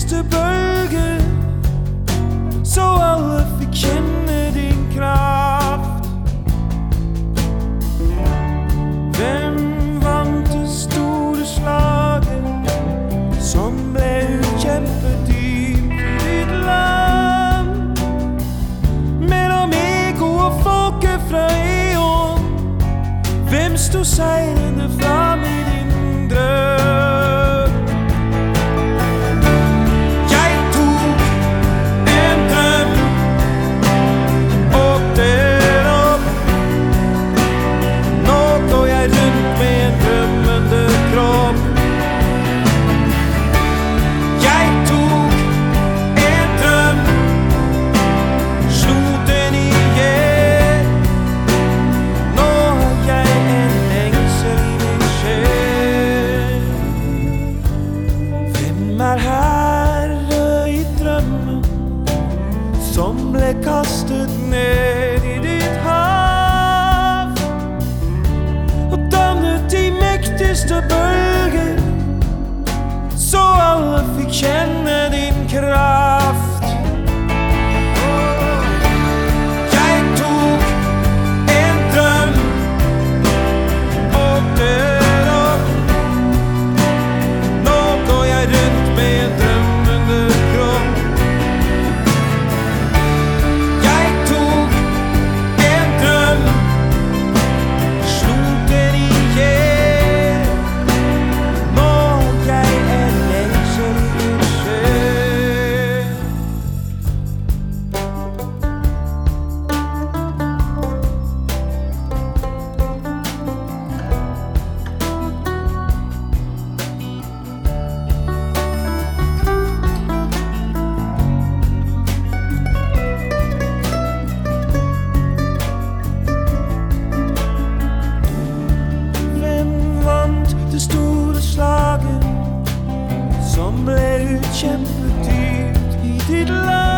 sidste bølge Så alle fik kende din kraft. Hvem vandt det store slaget Som blev kæmpet i dit land? Mellem ego og folke fra eon Hvem stod seirende fram Som ble kastet ned i dit hav. Og dannet de mægtigste bølger Så alle fik kende din kraft Jeopardy. He did love.